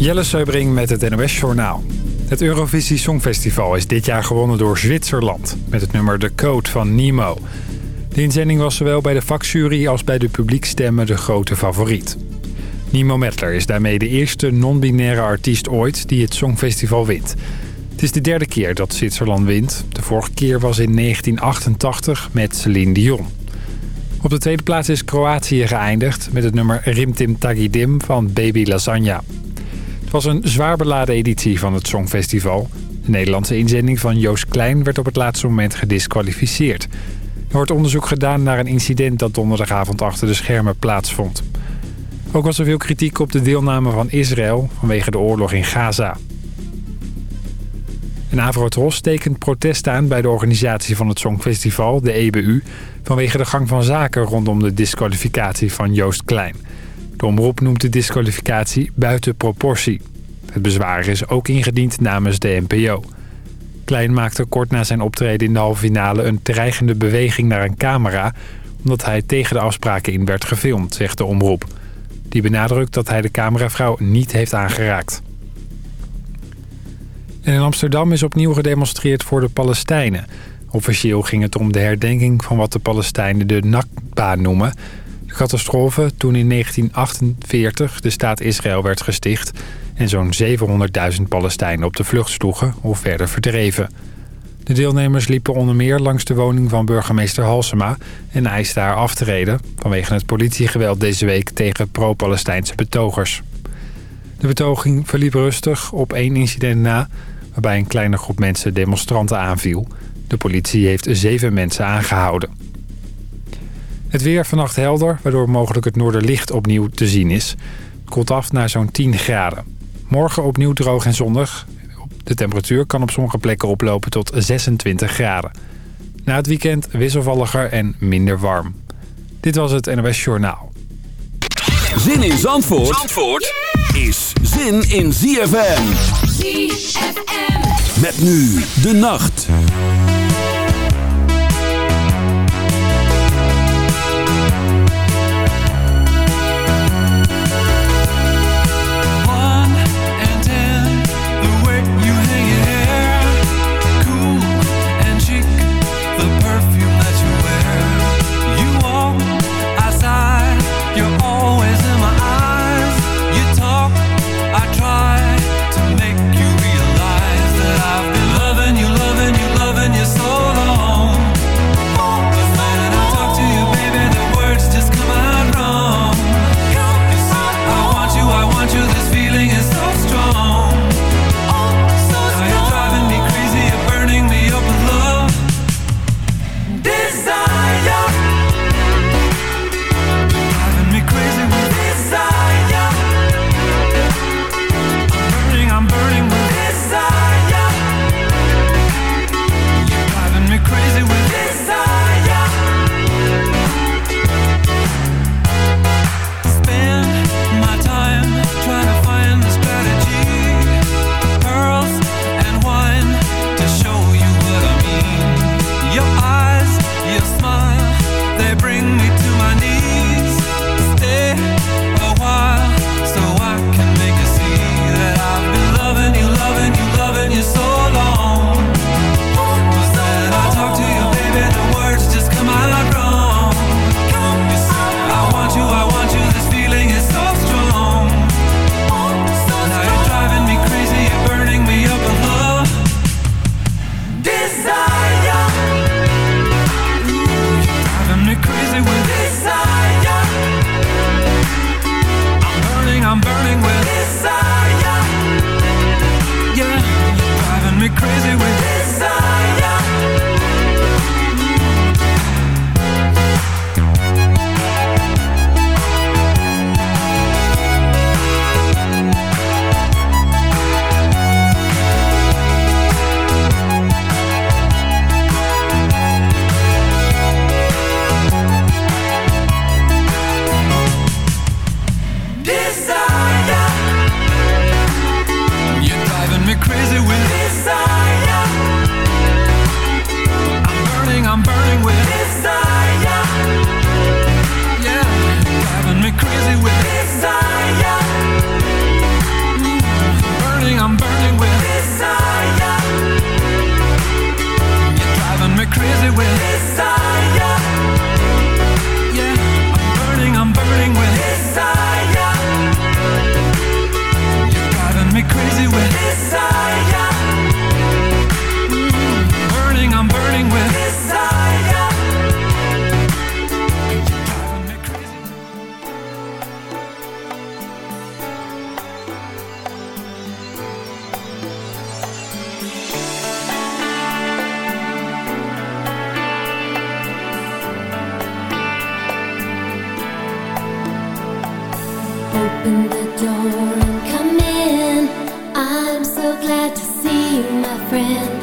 Jelle Seubring met het NOS Journaal. Het Eurovisie Songfestival is dit jaar gewonnen door Zwitserland... met het nummer De Code van Nemo. De inzending was zowel bij de vakjury als bij de publiekstemmen de grote favoriet. Nemo Mettler is daarmee de eerste non-binaire artiest ooit die het Songfestival wint. Het is de derde keer dat Zwitserland wint. De vorige keer was in 1988 met Celine Dion. Op de tweede plaats is Kroatië geëindigd met het nummer Rimtim Tagidim van Baby Lasagna. Het was een zwaar beladen editie van het Songfestival. De Nederlandse inzending van Joost Klein werd op het laatste moment gedisqualificeerd. Er wordt onderzoek gedaan naar een incident dat donderdagavond achter de schermen plaatsvond. Ook was er veel kritiek op de deelname van Israël vanwege de oorlog in Gaza. En Avrotros tekent protest aan bij de organisatie van het Songfestival, de EBU... vanwege de gang van zaken rondom de disqualificatie van Joost Klein. De omroep noemt de disqualificatie buiten proportie. Het bezwaar is ook ingediend namens de NPO. Klein maakte kort na zijn optreden in de halve finale een dreigende beweging naar een camera... omdat hij tegen de afspraken in werd gefilmd, zegt de omroep. Die benadrukt dat hij de cameravrouw niet heeft aangeraakt. In Amsterdam is opnieuw gedemonstreerd voor de Palestijnen. Officieel ging het om de herdenking van wat de Palestijnen de Nakba noemen. Catastrofe toen in 1948 de staat Israël werd gesticht... en zo'n 700.000 Palestijnen op de vlucht sloegen of werden verdreven. De deelnemers liepen onder meer langs de woning van burgemeester Halsema... en eisten haar aftreden vanwege het politiegeweld deze week tegen pro-Palestijnse betogers. De betoging verliep rustig op één incident na... waarbij een kleine groep mensen demonstranten aanviel. De politie heeft zeven mensen aangehouden. Het weer vannacht helder, waardoor mogelijk het noorderlicht opnieuw te zien is. Het koelt af naar zo'n 10 graden. Morgen opnieuw droog en zonnig. De temperatuur kan op sommige plekken oplopen tot 26 graden. Na het weekend wisselvalliger en minder warm. Dit was het NOS Journaal. Zin in Zandvoort, Zandvoort is zin in ZFM. ZFM. Met nu de nacht. friend.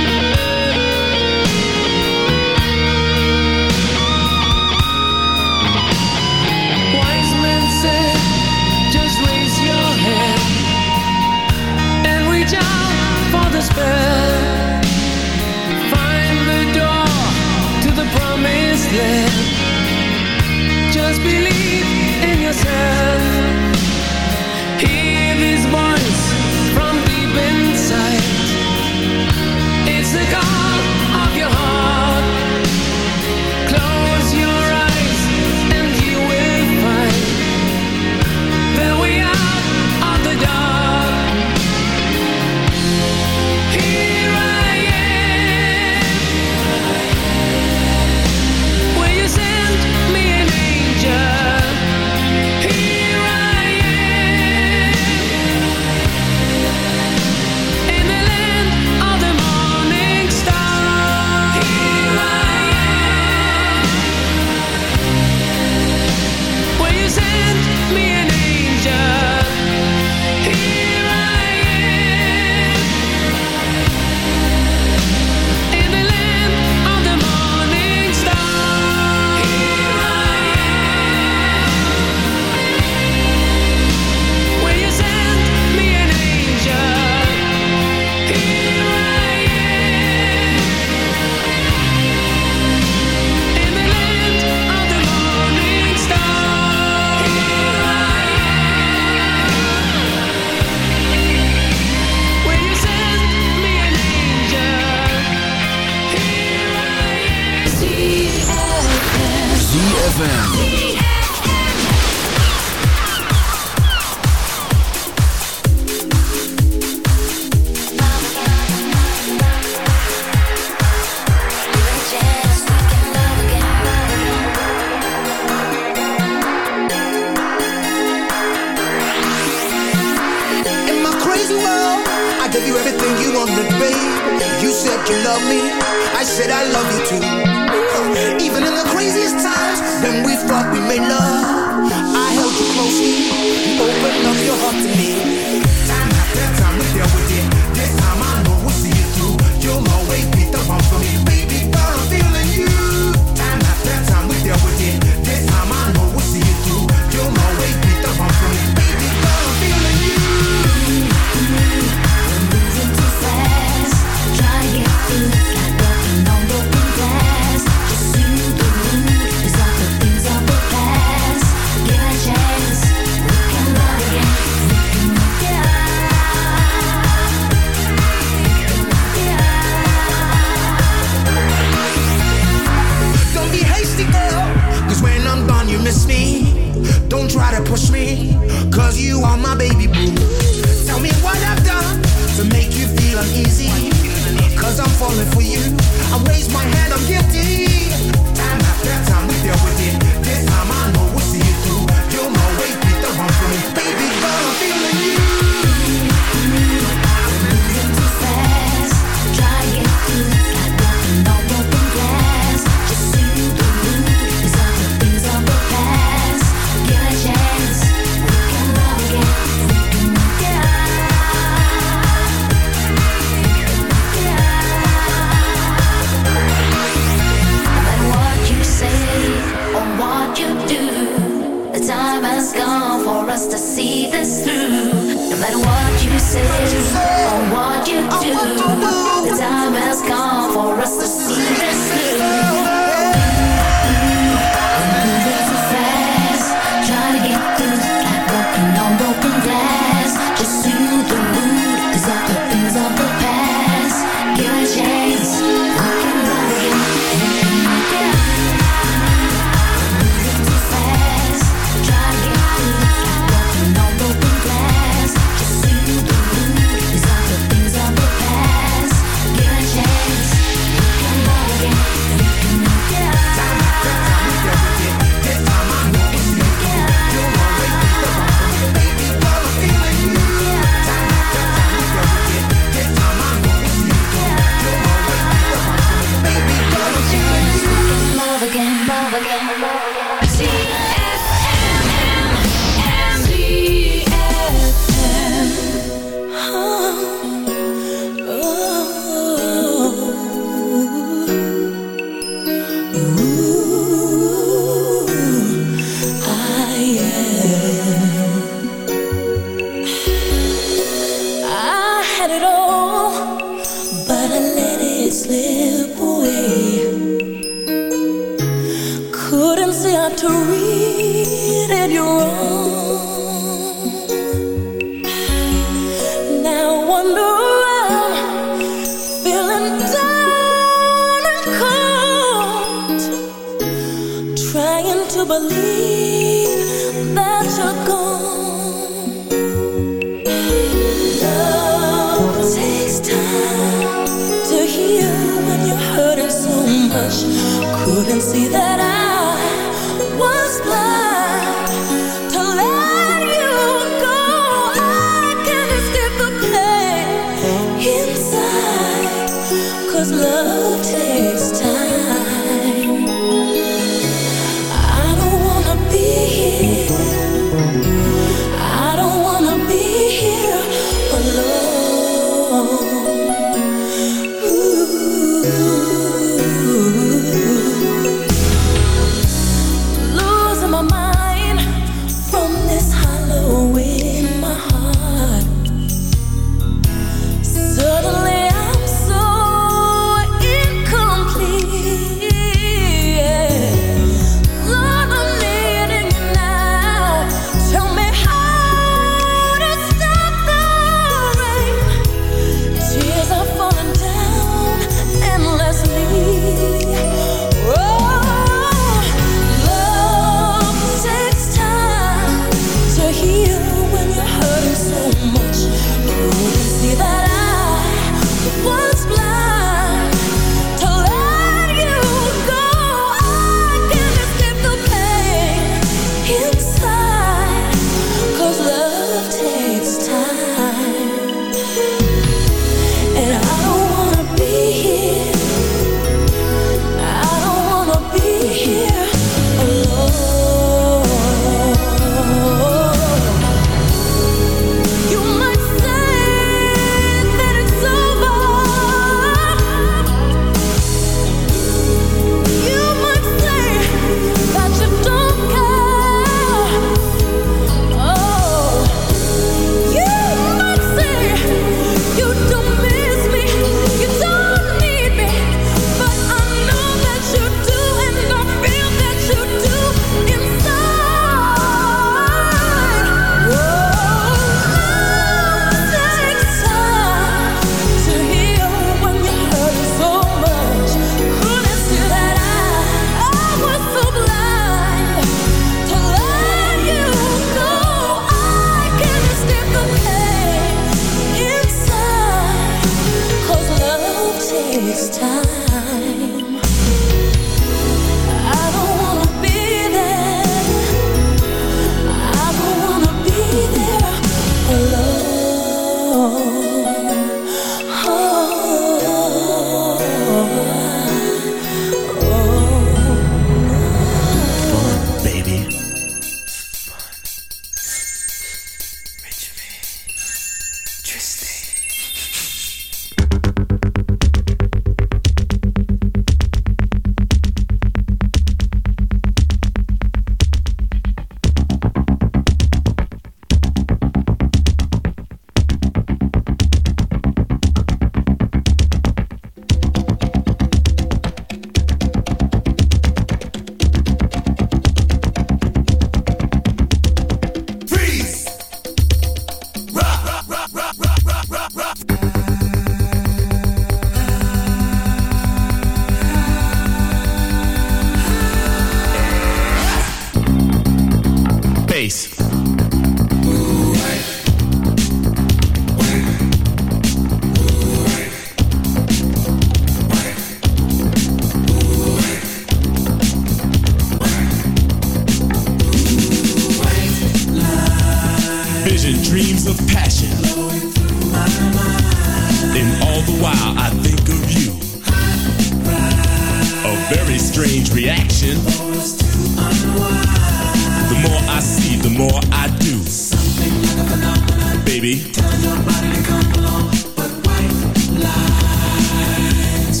you. Something like a phenomenon. Baby. Tell your body to come along. But white lights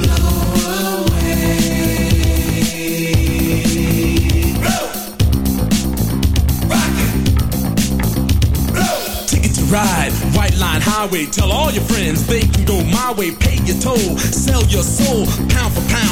blow away. Blow. Rock it. Blow. Ticket to ride. White line highway. Tell all your friends they can go my way. Pay your toll. Sell your soul. Pound for pound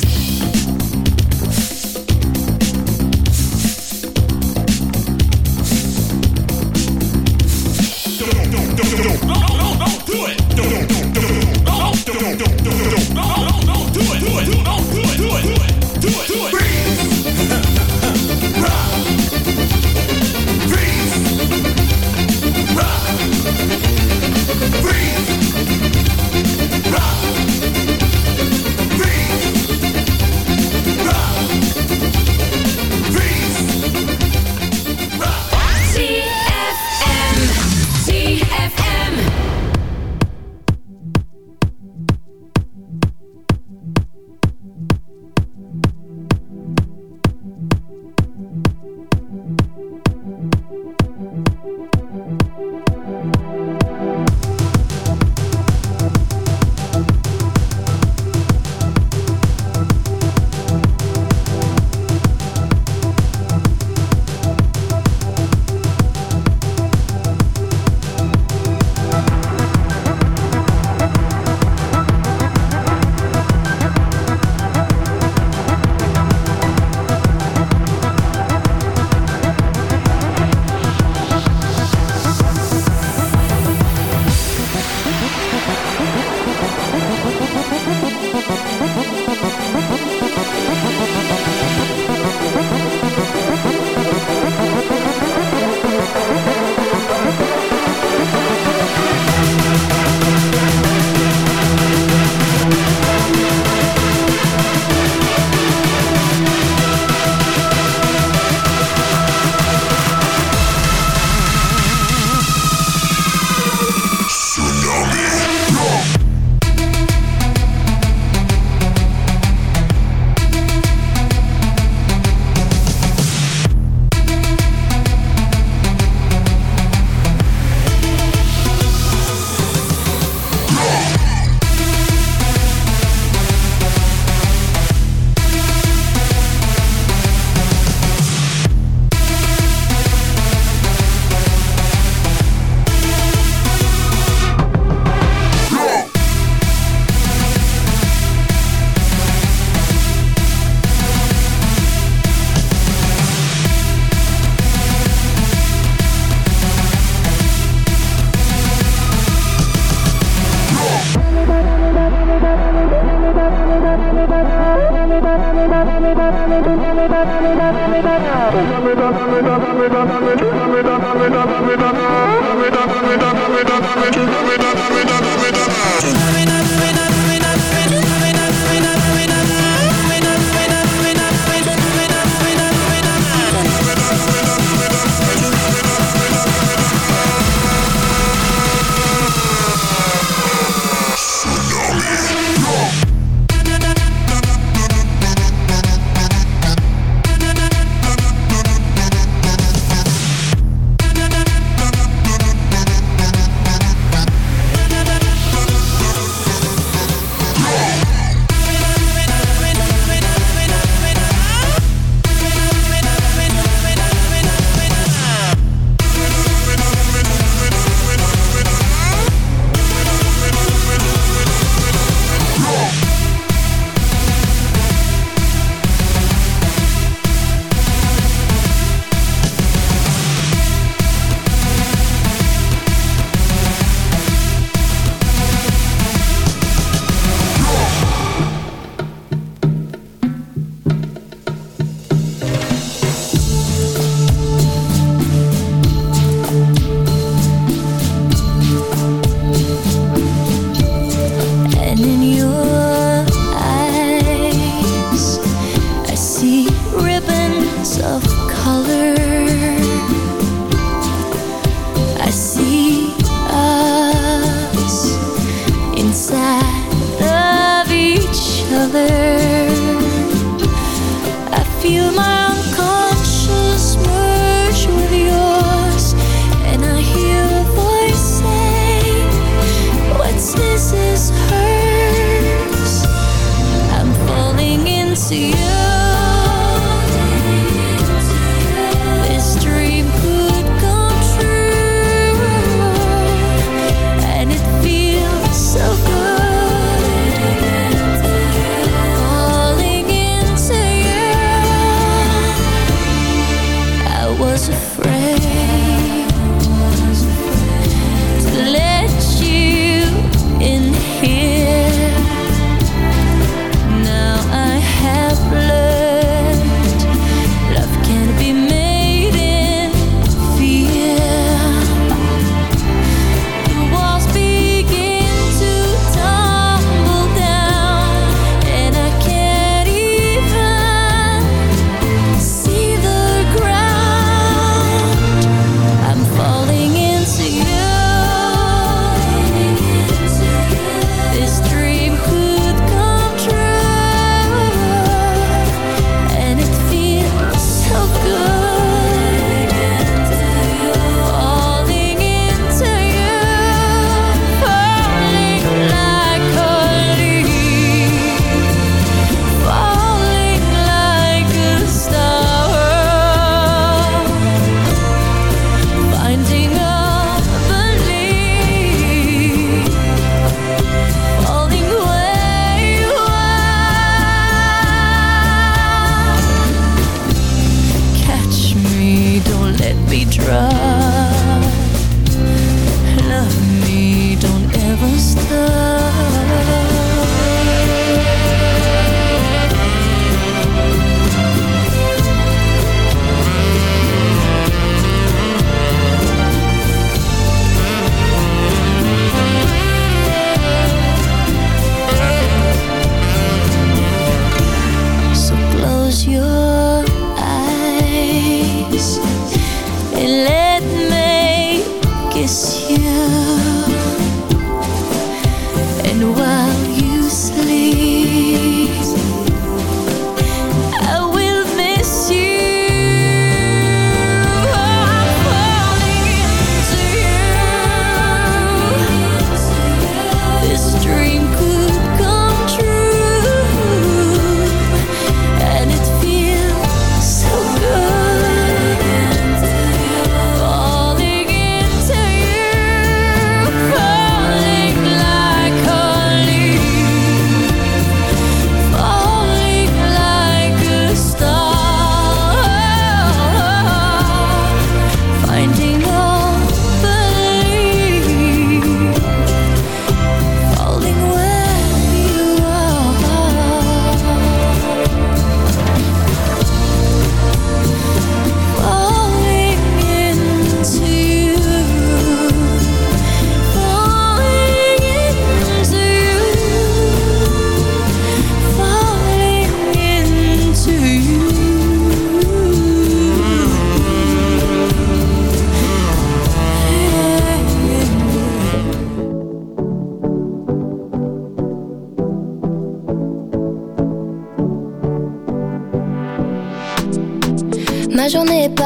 En and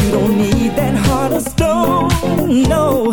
you don't need that heart of stone. No,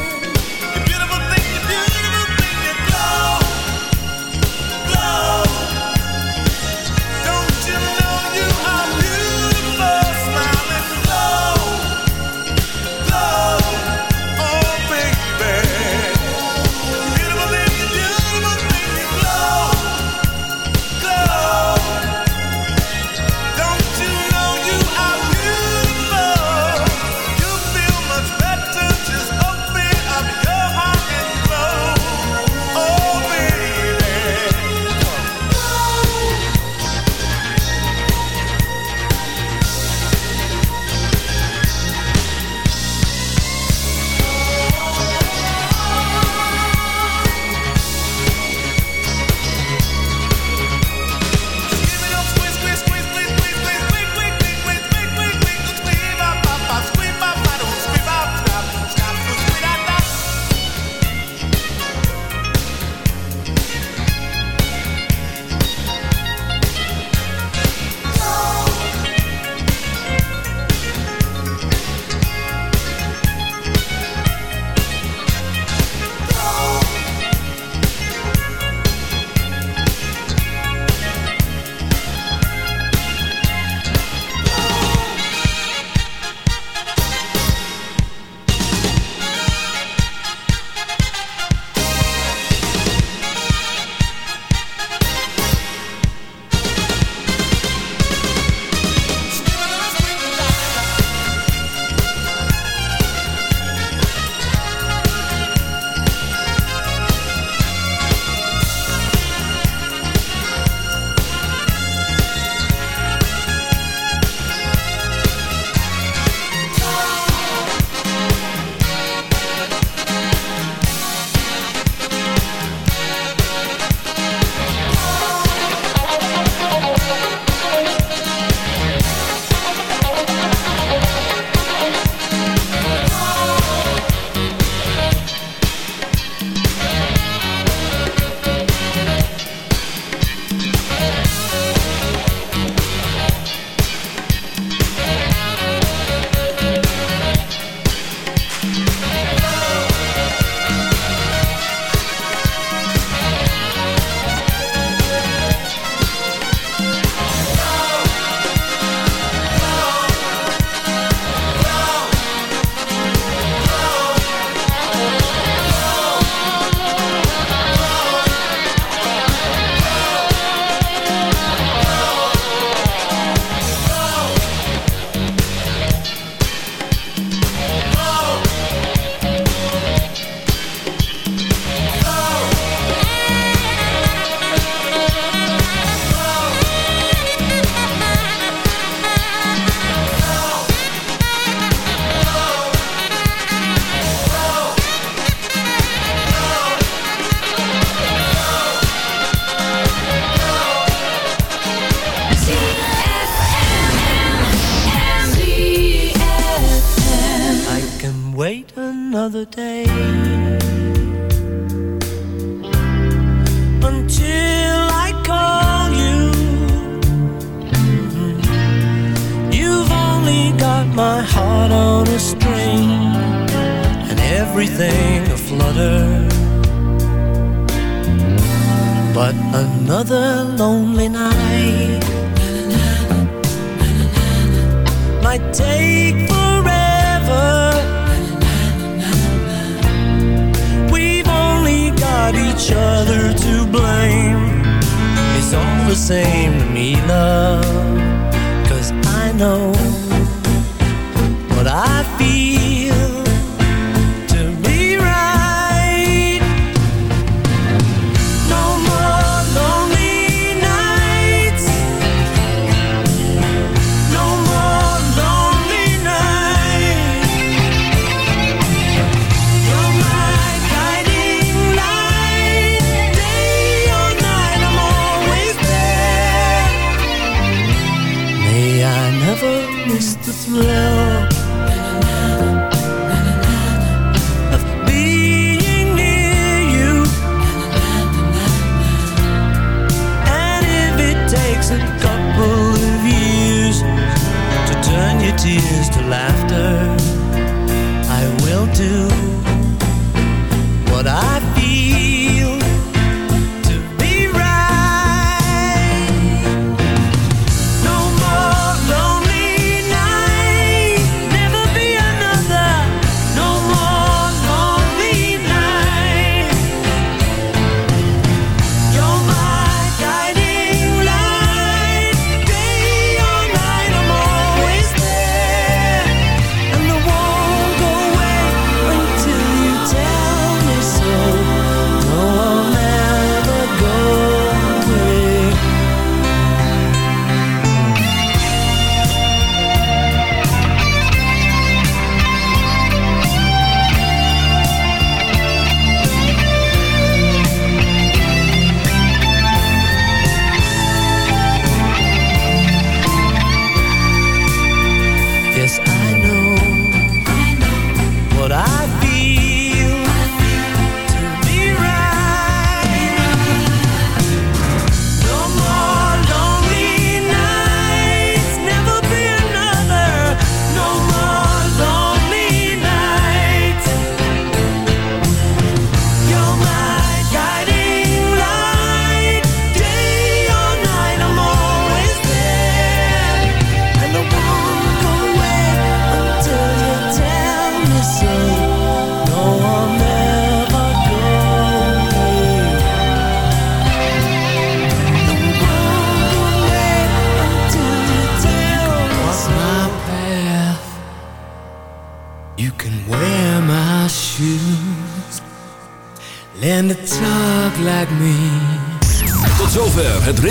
another day.